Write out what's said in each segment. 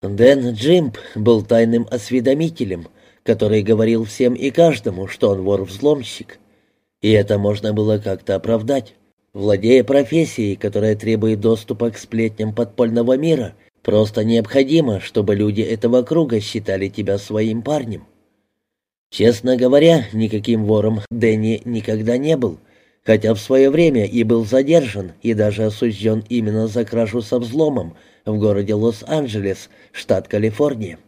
Дэн Джимп был тайным осведомителем, который говорил всем и каждому, что он вор-взломщик. И это можно было как-то оправдать. Владея профессией, которая требует доступа к сплетням подпольного мира, просто необходимо, чтобы люди этого круга считали тебя своим парнем. Честно говоря, никаким вором Дэнни никогда не был, хотя в свое время и был задержан и даже осужден именно за кражу со взломом в городе Лос-Анджелес, штат Калифорния.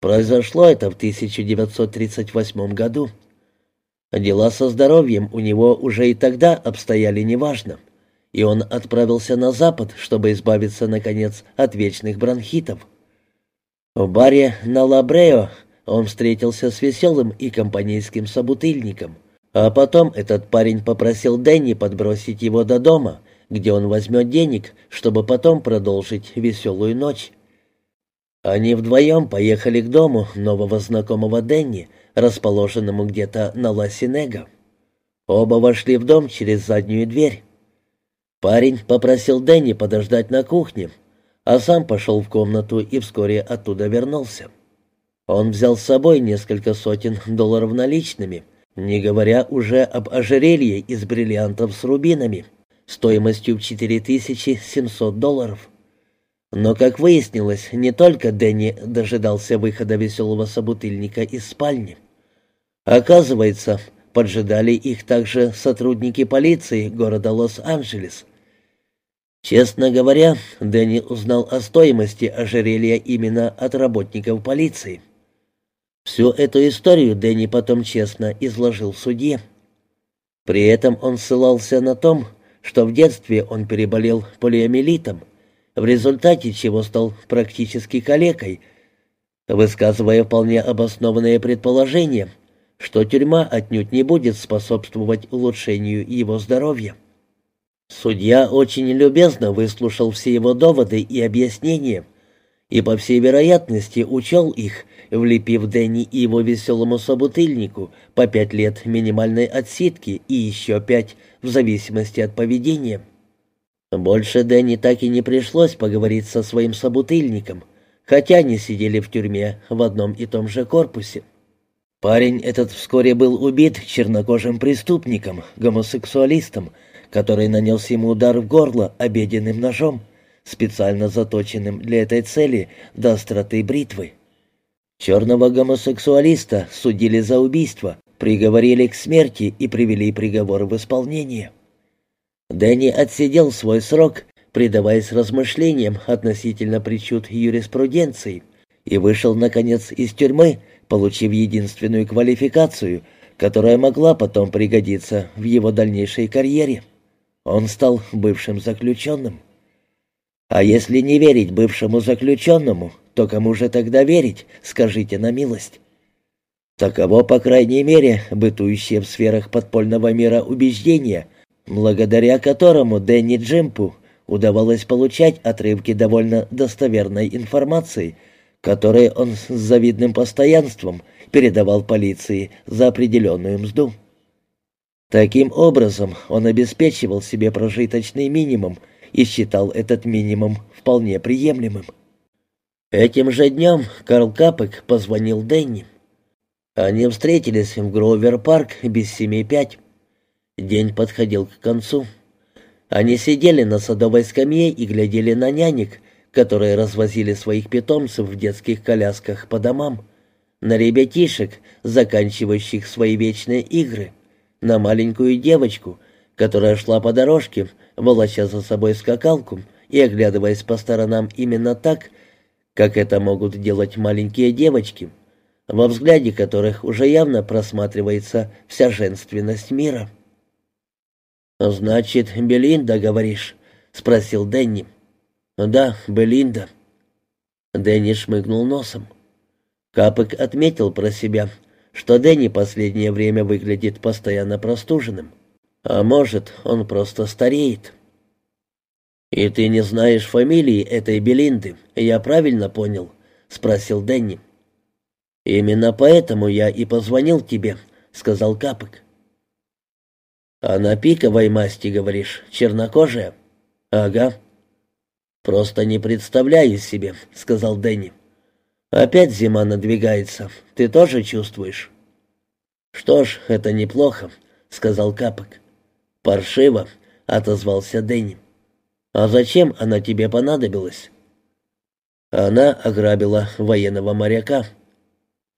Произошло это в 1938 году. Дела со здоровьем у него уже и тогда обстояли неважно, и он отправился на запад, чтобы избавиться, наконец, от вечных бронхитов. В баре на Лабрео он встретился с веселым и компанейским собутыльником, а потом этот парень попросил Дэнни подбросить его до дома, где он возьмет денег, чтобы потом продолжить веселую ночь. Они вдвоем поехали к дому нового знакомого Дэнни, расположенному где-то на Ласинега. Оба вошли в дом через заднюю дверь. Парень попросил Дэнни подождать на кухне, а сам пошел в комнату и вскоре оттуда вернулся. Он взял с собой несколько сотен долларов наличными, не говоря уже об ожерелье из бриллиантов с рубинами — стоимостью в 4700 долларов. Но, как выяснилось, не только Дэнни дожидался выхода веселого собутыльника из спальни. Оказывается, поджидали их также сотрудники полиции города Лос-Анджелес. Честно говоря, Дэнни узнал о стоимости ожерелья именно от работников полиции. Всю эту историю Дэнни потом честно изложил в суде. При этом он ссылался на том, что в детстве он переболел полиомиелитом, в результате чего стал практически калекой, высказывая вполне обоснованное предположение, что тюрьма отнюдь не будет способствовать улучшению его здоровья. Судья очень любезно выслушал все его доводы и объяснения и, по всей вероятности, учел их, влепив Дэнни и его веселому собутыльнику по пять лет минимальной отсидки и еще пять в зависимости от поведения. Больше Дэнни так и не пришлось поговорить со своим собутыльником, хотя они сидели в тюрьме в одном и том же корпусе. Парень этот вскоре был убит чернокожим преступником, гомосексуалистом, который нанес ему удар в горло обеденным ножом, специально заточенным для этой цели до остроты бритвы. Черного гомосексуалиста судили за убийство, приговорили к смерти и привели приговор в исполнение. Дэнни отсидел свой срок, предаваясь размышлениям относительно причуд юриспруденции, и вышел, наконец, из тюрьмы, получив единственную квалификацию, которая могла потом пригодиться в его дальнейшей карьере. Он стал бывшим заключенным. А если не верить бывшему заключенному, то кому же тогда верить, скажите на милость? Таково, по крайней мере, бытующее в сферах подпольного мира убеждение, благодаря которому Дэнни Джимпу удавалось получать отрывки довольно достоверной информации, которые он с завидным постоянством передавал полиции за определенную мзду. Таким образом, он обеспечивал себе прожиточный минимум и считал этот минимум вполне приемлемым. Этим же днем Карл Капек позвонил Дэнни. Они встретились в Гроувер-парк без семи пять. День подходил к концу. Они сидели на садовой скамье и глядели на нянек, которые развозили своих питомцев в детских колясках по домам, на ребятишек, заканчивающих свои вечные игры, на маленькую девочку, которая шла по дорожке, волоча за собой скакалку и оглядываясь по сторонам именно так, как это могут делать маленькие девочки, во взгляде которых уже явно просматривается вся женственность мира. «Значит, Белинда, говоришь?» — спросил Дэнни. «Да, Белинда». Дэнни шмыгнул носом. Капок отметил про себя, что Дэнни последнее время выглядит постоянно простуженным. А может, он просто стареет. «И ты не знаешь фамилии этой Белинды, я правильно понял?» — спросил Дэнни. «Именно поэтому я и позвонил тебе», — сказал Капок. «А на пиковой масти, говоришь, чернокожая?» «Ага». «Просто не представляю себе», — сказал Дэнни. «Опять зима надвигается. Ты тоже чувствуешь?» «Что ж, это неплохо», — сказал Капок. «Паршиво», — отозвался Дэнни. «А зачем она тебе понадобилась?» Она ограбила военного моряка.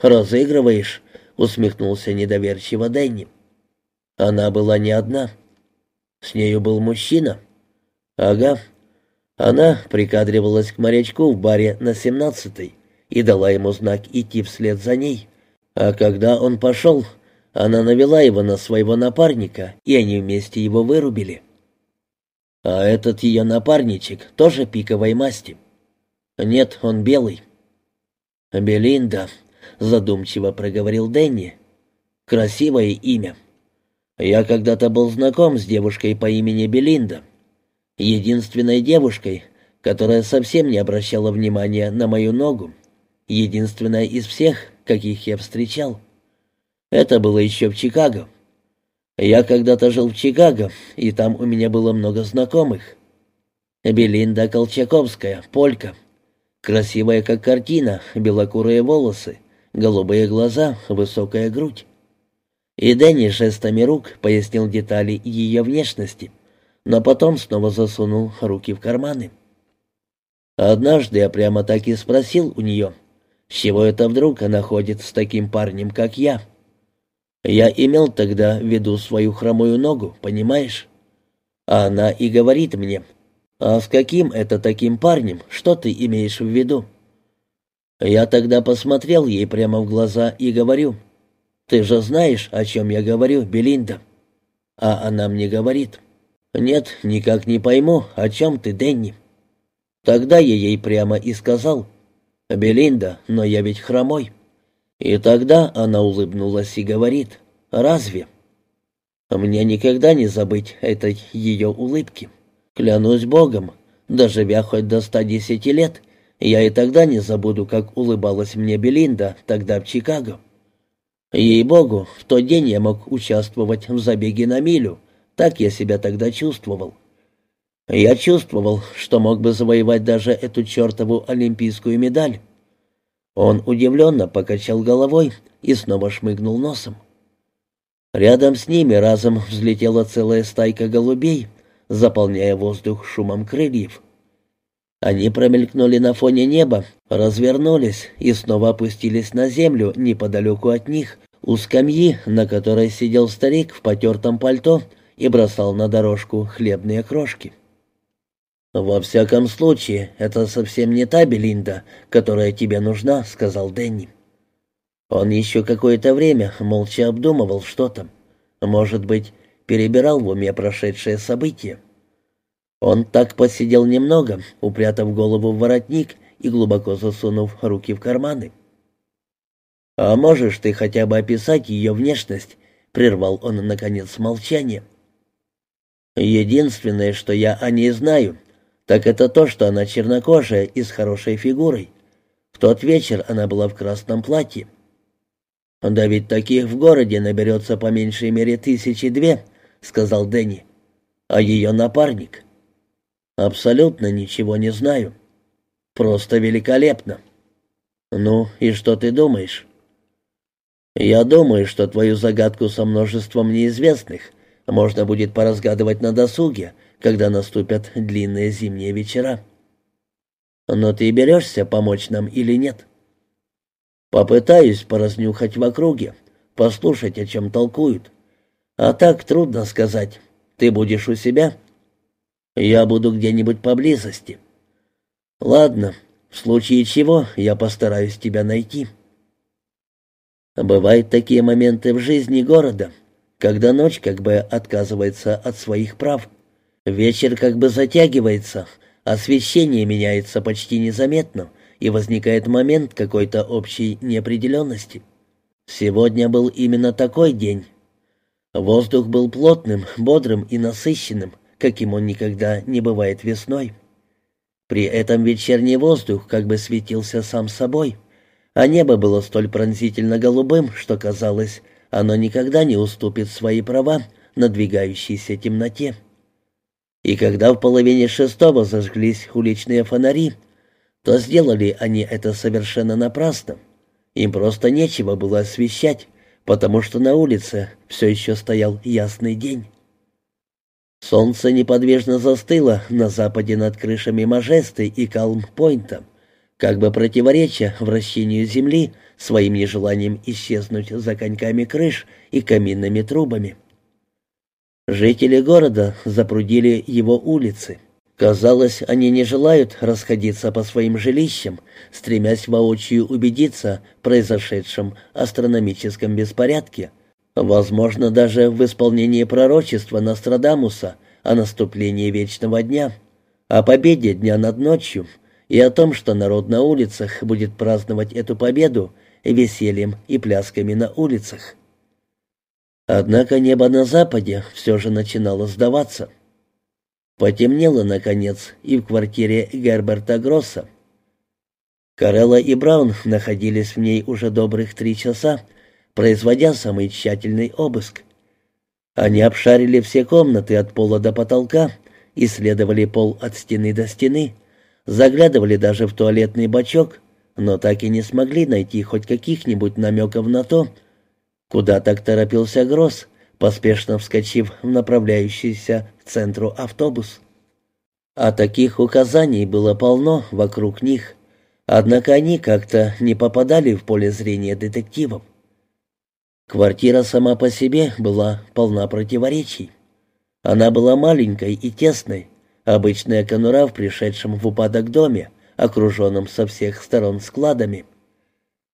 «Разыгрываешь?» — усмехнулся недоверчиво Дэнни. «Она была не одна. С нею был мужчина». «Ага». Она прикадривалась к морячку в баре на семнадцатой и дала ему знак идти вслед за ней. А когда он пошел, она навела его на своего напарника, и они вместе его вырубили. А этот ее напарничек тоже пиковой масти. Нет, он белый. Белинда, задумчиво проговорил Дэнни. Красивое имя. Я когда-то был знаком с девушкой по имени Белинда. Единственной девушкой, которая совсем не обращала внимания на мою ногу. Единственная из всех, каких я встречал. Это было еще в Чикаго. Я когда-то жил в Чикаго, и там у меня было много знакомых. Белинда Колчаковская, полька. Красивая, как картина, белокурые волосы, голубые глаза, высокая грудь. И Дэнни жестами рук пояснил детали ее внешности, но потом снова засунул руки в карманы. Однажды я прямо так и спросил у нее, с чего это вдруг она ходит с таким парнем, как я. Я имел тогда в виду свою хромую ногу, понимаешь? А она и говорит мне, «А с каким это таким парнем? Что ты имеешь в виду?» Я тогда посмотрел ей прямо в глаза и говорю, «Ты же знаешь, о чем я говорю, Белинда?» А она мне говорит, «Нет, никак не пойму, о чем ты, Денни?» Тогда я ей прямо и сказал, «Белинда, но я ведь хромой». И тогда она улыбнулась и говорит, «Разве?» Мне никогда не забыть этой ее улыбки. Клянусь Богом, доживя хоть до 110 лет, я и тогда не забуду, как улыбалась мне Белинда тогда в Чикаго. Ей-богу, в тот день я мог участвовать в забеге на милю, так я себя тогда чувствовал. Я чувствовал, что мог бы завоевать даже эту чертову олимпийскую медаль. Он удивленно покачал головой и снова шмыгнул носом. Рядом с ними разом взлетела целая стайка голубей — заполняя воздух шумом крыльев. Они промелькнули на фоне неба, развернулись и снова опустились на землю неподалеку от них, у скамьи, на которой сидел старик в потертом пальто и бросал на дорожку хлебные крошки. «Во всяком случае, это совсем не та Белинда, которая тебе нужна», — сказал Дэнни. Он еще какое-то время молча обдумывал что-то. Может быть, перебирал в уме прошедшие события. Он так посидел немного, упрятав голову в воротник и глубоко засунув руки в карманы. «А можешь ты хотя бы описать ее внешность?» — прервал он, наконец, молчание. «Единственное, что я о ней знаю, так это то, что она чернокожая и с хорошей фигурой. В тот вечер она была в красном платье. Да ведь таких в городе наберется по меньшей мере тысячи две, — сказал Дэнни. «А ее напарник?» «Абсолютно ничего не знаю. Просто великолепно». «Ну, и что ты думаешь?» «Я думаю, что твою загадку со множеством неизвестных можно будет поразгадывать на досуге, когда наступят длинные зимние вечера. Но ты берешься помочь нам или нет?» «Попытаюсь поразнюхать в округе, послушать, о чем толкуют. А так трудно сказать. Ты будешь у себя? Я буду где-нибудь поблизости. Ладно, в случае чего я постараюсь тебя найти. Бывают такие моменты в жизни города, когда ночь как бы отказывается от своих прав. Вечер как бы затягивается, освещение меняется почти незаметно, и возникает момент какой-то общей неопределенности. Сегодня был именно такой день, Воздух был плотным, бодрым и насыщенным, каким он никогда не бывает весной. При этом вечерний воздух как бы светился сам собой, а небо было столь пронзительно голубым, что казалось, оно никогда не уступит свои права надвигающейся темноте. И когда в половине шестого зажглись уличные фонари, то сделали они это совершенно напрасно. Им просто нечего было освещать, потому что на улице все еще стоял ясный день. Солнце неподвижно застыло на западе над крышами Мажесты и Калм-Пойнта, как бы противореча вращению Земли своим нежеланием исчезнуть за коньками крыш и каминными трубами. Жители города запрудили его улицы. Казалось, они не желают расходиться по своим жилищам, стремясь воочию убедиться в произошедшем астрономическом беспорядке, возможно, даже в исполнении пророчества Нострадамуса о наступлении вечного дня, о победе дня над ночью и о том, что народ на улицах будет праздновать эту победу весельем и плясками на улицах. Однако небо на западе все же начинало сдаваться — Потемнело, наконец, и в квартире Герберта Гросса. Карелла и Браун находились в ней уже добрых три часа, производя самый тщательный обыск. Они обшарили все комнаты от пола до потолка, исследовали пол от стены до стены, заглядывали даже в туалетный бачок, но так и не смогли найти хоть каких-нибудь намеков на то, куда так торопился Гросс, поспешно вскочив в направляющийся к центру автобус. А таких указаний было полно вокруг них, однако они как-то не попадали в поле зрения детективов. Квартира сама по себе была полна противоречий. Она была маленькой и тесной, обычная конура в пришедшем в упадок доме, окруженном со всех сторон складами.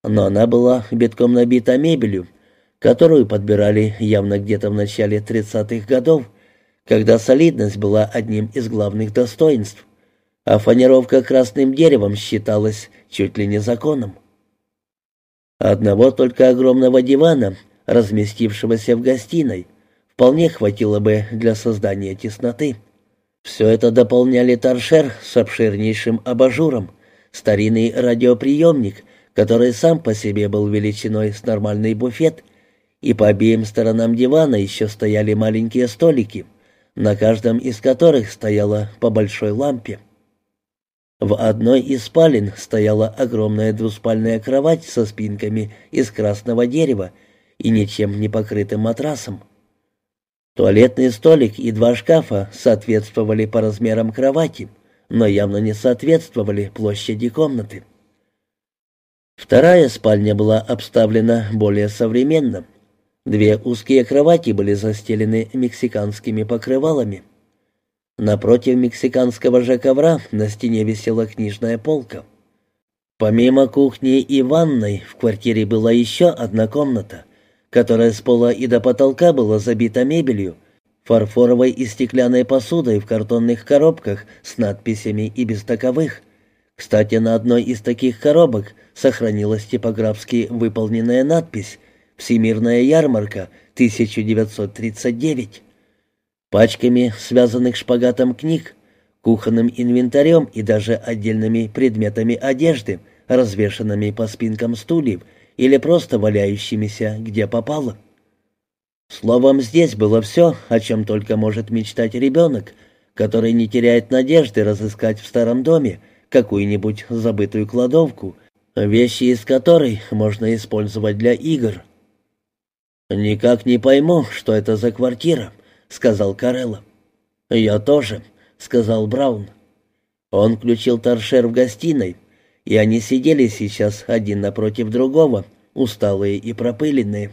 Но она была битком набита мебелью, которую подбирали явно где-то в начале 30-х годов, когда солидность была одним из главных достоинств, а фанеровка красным деревом считалась чуть ли не законом. Одного только огромного дивана, разместившегося в гостиной, вполне хватило бы для создания тесноты. Все это дополняли торшер с обширнейшим абажуром, старинный радиоприемник, который сам по себе был величиной с нормальный буфет — и по обеим сторонам дивана еще стояли маленькие столики, на каждом из которых стояла по большой лампе. В одной из спален стояла огромная двуспальная кровать со спинками из красного дерева и ничем не покрытым матрасом. Туалетный столик и два шкафа соответствовали по размерам кровати, но явно не соответствовали площади комнаты. Вторая спальня была обставлена более современно — Две узкие кровати были застелены мексиканскими покрывалами. Напротив мексиканского же ковра на стене висела книжная полка. Помимо кухни и ванной в квартире была еще одна комната, которая с пола и до потолка была забита мебелью, фарфоровой и стеклянной посудой в картонных коробках с надписями и без таковых. Кстати, на одной из таких коробок сохранилась типографски выполненная надпись Всемирная ярмарка, 1939. Пачками связанных шпагатом книг, кухонным инвентарем и даже отдельными предметами одежды, развешанными по спинкам стульев или просто валяющимися где попало. Словом, здесь было все, о чем только может мечтать ребенок, который не теряет надежды разыскать в старом доме какую-нибудь забытую кладовку, вещи из которой можно использовать для игр. «Никак не пойму, что это за квартира», — сказал Карелло. «Я тоже», — сказал Браун. Он включил торшер в гостиной, и они сидели сейчас один напротив другого, усталые и пропыленные.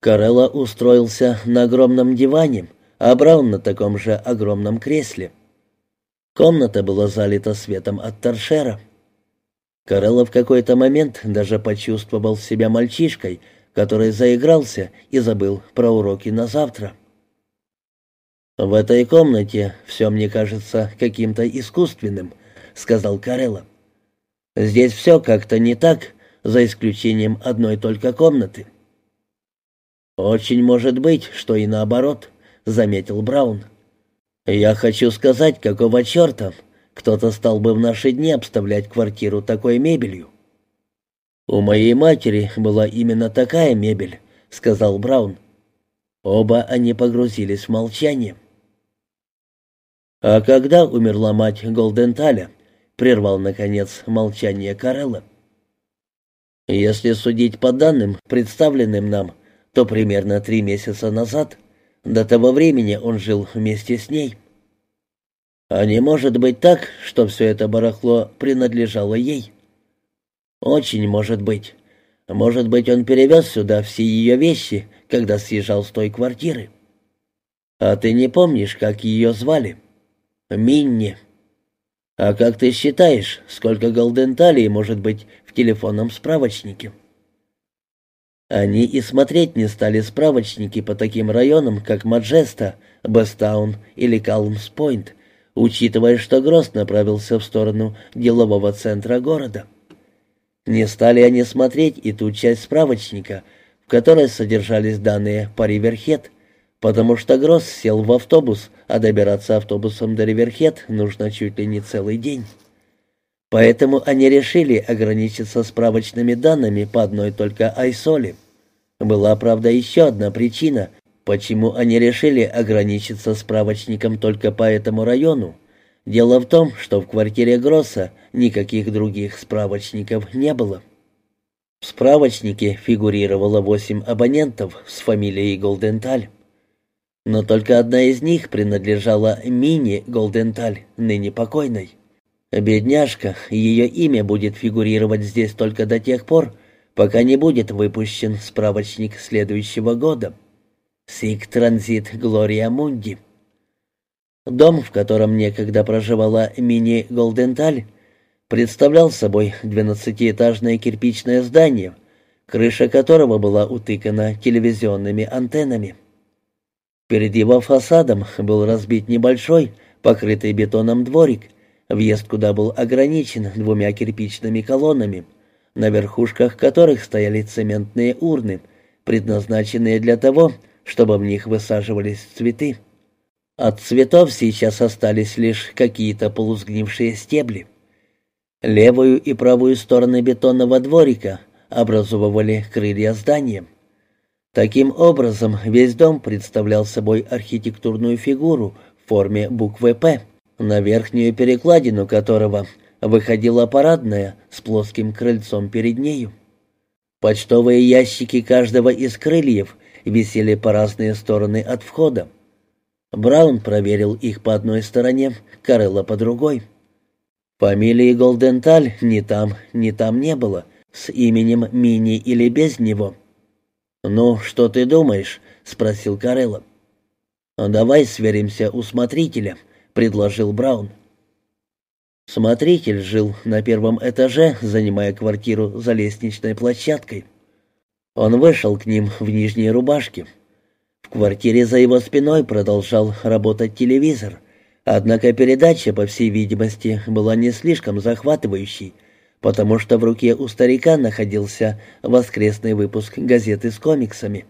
Карелло устроился на огромном диване, а Браун на таком же огромном кресле. Комната была залита светом от торшера. Карелло в какой-то момент даже почувствовал себя мальчишкой, который заигрался и забыл про уроки на завтра. «В этой комнате все мне кажется каким-то искусственным», — сказал Карелла. «Здесь все как-то не так, за исключением одной только комнаты». «Очень может быть, что и наоборот», — заметил Браун. «Я хочу сказать, какого черта кто-то стал бы в наши дни обставлять квартиру такой мебелью. «У моей матери была именно такая мебель», — сказал Браун. Оба они погрузились в молчание. «А когда умерла мать Голденталя?» — прервал, наконец, молчание Карелла. «Если судить по данным, представленным нам, то примерно три месяца назад. До того времени он жил вместе с ней». «А не может быть так, что все это барахло принадлежало ей?» «Очень может быть. Может быть, он перевез сюда все ее вещи, когда съезжал с той квартиры. А ты не помнишь, как ее звали?» «Минни». «А как ты считаешь, сколько голденталей может быть в телефонном справочнике?» Они и смотреть не стали справочники по таким районам, как Маджеста, Бестаун или Калмс-Пойнт, учитывая, что Гросс направился в сторону делового центра города. Не стали они смотреть и ту часть справочника, в которой содержались данные по Риверхед, потому что Гросс сел в автобус, а добираться автобусом до Риверхед нужно чуть ли не целый день. Поэтому они решили ограничиться справочными данными по одной только Айсоле. Была, правда, еще одна причина, почему они решили ограничиться справочником только по этому району. Дело в том, что в квартире Гросса никаких других справочников не было. В справочнике фигурировало восемь абонентов с фамилией Голденталь. Но только одна из них принадлежала Мини Голденталь, ныне покойной. Бедняжка, ее имя будет фигурировать здесь только до тех пор, пока не будет выпущен справочник следующего года. Сик Транзит Глория Мунди. Дом, в котором некогда проживала Мини Голденталь, представлял собой двенадцатиэтажное кирпичное здание, крыша которого была утыкана телевизионными антеннами. Перед его фасадом был разбит небольшой, покрытый бетоном дворик, въезд куда был ограничен двумя кирпичными колоннами, на верхушках которых стояли цементные урны, предназначенные для того, чтобы в них высаживались цветы. От цветов сейчас остались лишь какие-то полузгнившие стебли. Левую и правую стороны бетонного дворика образовывали крылья здания. Таким образом, весь дом представлял собой архитектурную фигуру в форме буквы «П», на верхнюю перекладину которого выходила парадная с плоским крыльцом перед нею. Почтовые ящики каждого из крыльев висели по разные стороны от входа. Браун проверил их по одной стороне, Карелла по другой. Фамилии Голденталь ни там, ни там не было, с именем Мини или без него. «Ну, что ты думаешь?» — спросил Карелла. «Давай сверимся у смотрителя», — предложил Браун. Смотритель жил на первом этаже, занимая квартиру за лестничной площадкой. Он вышел к ним в нижней рубашке. Квартире за его спиной продолжал работать телевизор, однако передача, по всей видимости, была не слишком захватывающей, потому что в руке у старика находился воскресный выпуск газеты с комиксами.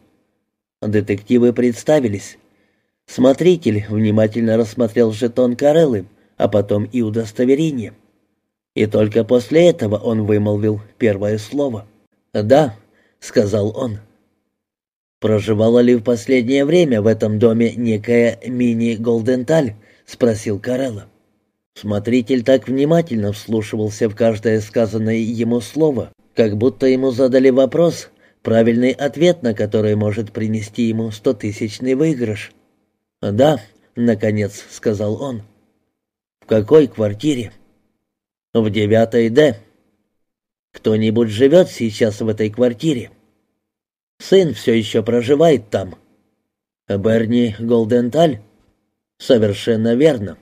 Детективы представились. Смотритель внимательно рассмотрел жетон Кареллы, а потом и удостоверение. И только после этого он вымолвил первое слово. «Да», — сказал он. «Проживала ли в последнее время в этом доме некая Мини Голденталь?» — спросил Карелла. Смотритель так внимательно вслушивался в каждое сказанное ему слово, как будто ему задали вопрос, правильный ответ на который может принести ему стотысячный выигрыш. «Да», — наконец сказал он. «В какой квартире?» «В девятой Д». «Кто-нибудь живет сейчас в этой квартире?» Сын все еще проживает там». «Берни Голденталь?» «Совершенно верно.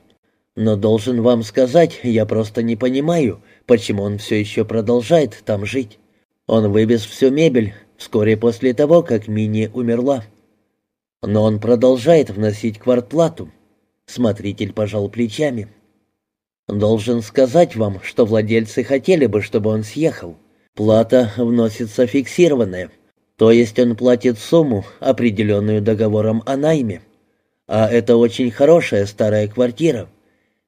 Но должен вам сказать, я просто не понимаю, почему он все еще продолжает там жить. Он вывез всю мебель вскоре после того, как Мини умерла. Но он продолжает вносить квартплату». Смотритель пожал плечами. «Должен сказать вам, что владельцы хотели бы, чтобы он съехал. Плата вносится фиксированная». То есть он платит сумму, определенную договором о найме. А это очень хорошая старая квартира.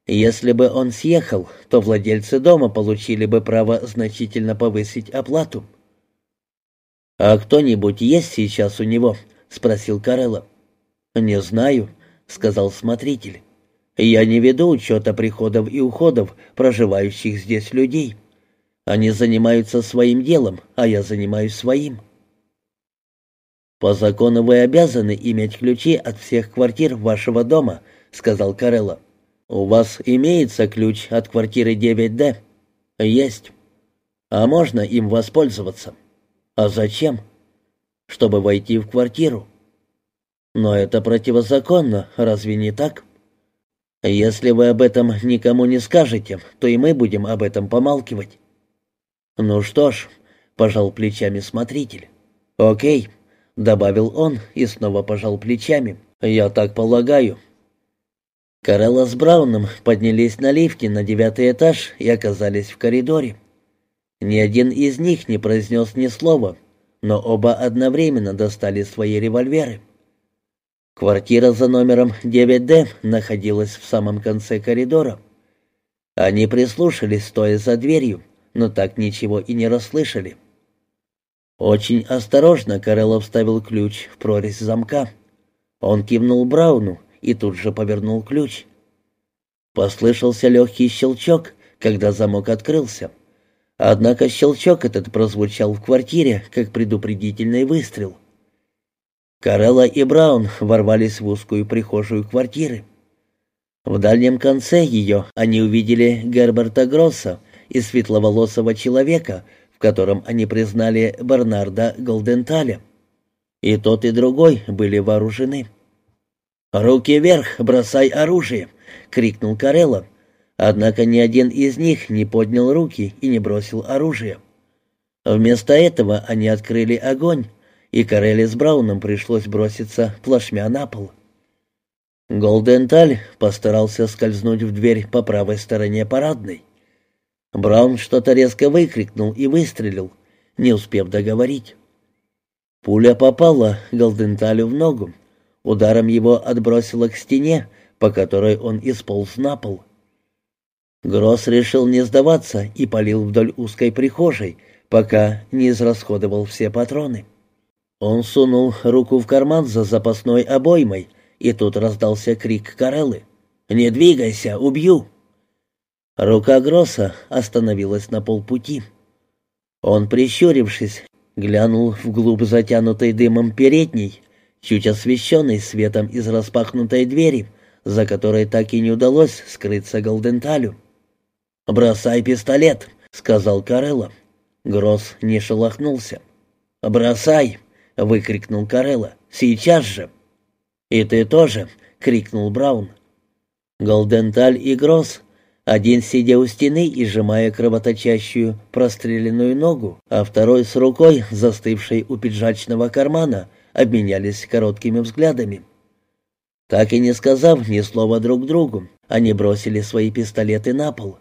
Если бы он съехал, то владельцы дома получили бы право значительно повысить оплату. «А кто-нибудь есть сейчас у него?» — спросил Карелла. «Не знаю», — сказал смотритель. Я не веду учета приходов и уходов проживающих здесь людей. Они занимаются своим делом, а я занимаюсь своим. «По закону вы обязаны иметь ключи от всех квартир вашего дома», — сказал Карелло. «У вас имеется ключ от квартиры 9D?» «Есть». «А можно им воспользоваться?» «А зачем?» «Чтобы войти в квартиру». «Но это противозаконно, разве не так?» «Если вы об этом никому не скажете, то и мы будем об этом помалкивать». «Ну что ж», — пожал плечами смотритель. «Окей», — добавил он и снова пожал плечами. «Я так полагаю». Карелла с Брауном поднялись на лифте на девятый этаж и оказались в коридоре. Ни один из них не произнес ни слова, но оба одновременно достали свои револьверы. Квартира за номером 9D находилась в самом конце коридора. Они прислушались, стоя за дверью, но так ничего и не расслышали. Очень осторожно Карелов вставил ключ в прорезь замка. Он кивнул Брауну и тут же повернул ключ. Послышался легкий щелчок, когда замок открылся. Однако щелчок этот прозвучал в квартире, как предупредительный выстрел. Карелла и Браун ворвались в узкую прихожую квартиры. В дальнем конце ее они увидели Герберта Гросса и светловолосого человека, котором они признали Бернарда Голденталя. И тот, и другой были вооружены. «Руки вверх, бросай оружие!» — крикнул Карелла. Однако ни один из них не поднял руки и не бросил оружие. Вместо этого они открыли огонь, и Карелли с Брауном пришлось броситься плашмя на пол. Голденталь постарался скользнуть в дверь по правой стороне парадной. Браун что-то резко выкрикнул и выстрелил, не успев договорить. Пуля попала Голденталю в ногу. Ударом его отбросило к стене, по которой он исполз на пол. Гросс решил не сдаваться и полил вдоль узкой прихожей, пока не израсходовал все патроны. Он сунул руку в карман за запасной обоймой, и тут раздался крик Кареллы. «Не двигайся, убью!» Рука Гросса остановилась на полпути. Он, прищурившись, глянул вглубь затянутой дымом передней, чуть освещенной светом из распахнутой двери, за которой так и не удалось скрыться Голденталю. «Бросай пистолет», — сказал Карелла. Гросс не шелохнулся. «Бросай!» — выкрикнул Карелла. «Сейчас же!» «И ты тоже!» — крикнул Браун. Голденталь и Гросс, один сидя у стены и сжимая кровоточащую простреленную ногу, а второй с рукой, застывшей у пиджачного кармана, обменялись короткими взглядами. Так и не сказав ни слова друг другу, они бросили свои пистолеты на пол.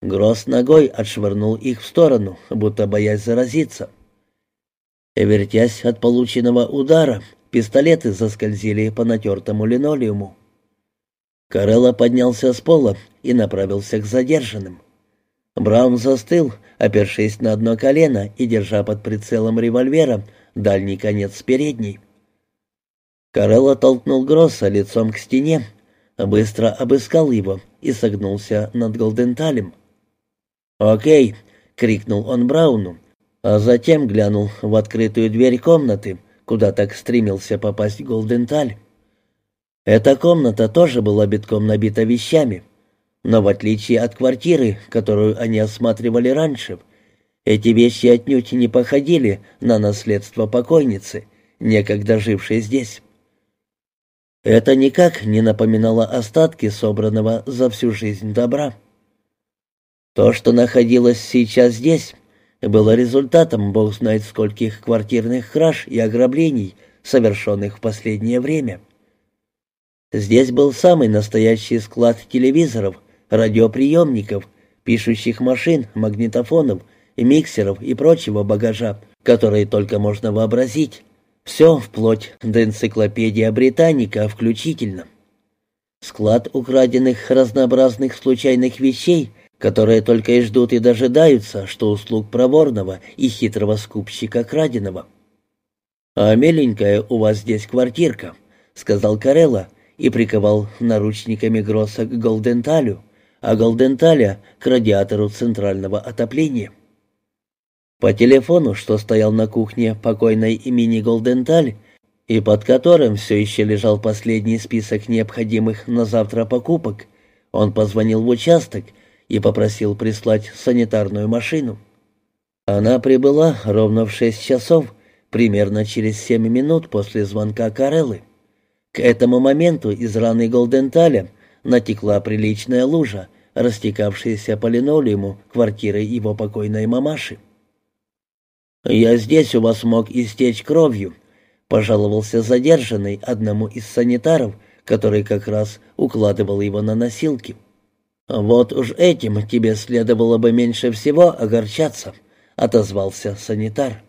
Гросс ногой отшвырнул их в сторону, будто боясь заразиться. Вертясь от полученного удара, пистолеты заскользили по натертому линолеуму. Карелла поднялся с пола и направился к задержанным. Браун застыл, опершись на одно колено и держа под прицелом револьвера дальний конец передней. Карелла толкнул Гросса лицом к стене, быстро обыскал его и согнулся над Голденталем. «Окей!» — крикнул он Брауну, а затем глянул в открытую дверь комнаты, куда так стремился попасть Голденталь. Эта комната тоже была битком набита вещами, но в отличие от квартиры, которую они осматривали раньше, эти вещи отнюдь не походили на наследство покойницы, некогда жившей здесь. Это никак не напоминало остатки собранного за всю жизнь добра. То, что находилось сейчас здесь, было результатом бог знает скольких квартирных краж и ограблений, совершенных в последнее время. Здесь был самый настоящий склад телевизоров, радиоприемников, пишущих машин, магнитофонов, миксеров и прочего багажа, который только можно вообразить. Все вплоть до энциклопедии Британика включительно. Склад украденных разнообразных случайных вещей которые только и ждут и дожидаются, что услуг проворного и хитрого скупщика краденого. «А миленькая у вас здесь квартирка», — сказал Карелла и приковал наручниками Гросса к Голденталю, а Голденталя — к радиатору центрального отопления. По телефону, что стоял на кухне покойной имени Голденталь, и под которым все еще лежал последний список необходимых на завтра покупок, он позвонил в участок и попросил прислать санитарную машину. Она прибыла ровно в шесть часов, примерно через семь минут после звонка Кареллы. К этому моменту из раны Голденталя натекла приличная лужа, растекавшаяся по линолеуму квартиры его покойной мамаши. «Я здесь у вас мог истечь кровью», — пожаловался задержанный одному из санитаров, который как раз укладывал его на носилки. «Вот уж этим тебе следовало бы меньше всего огорчаться», — отозвался санитар.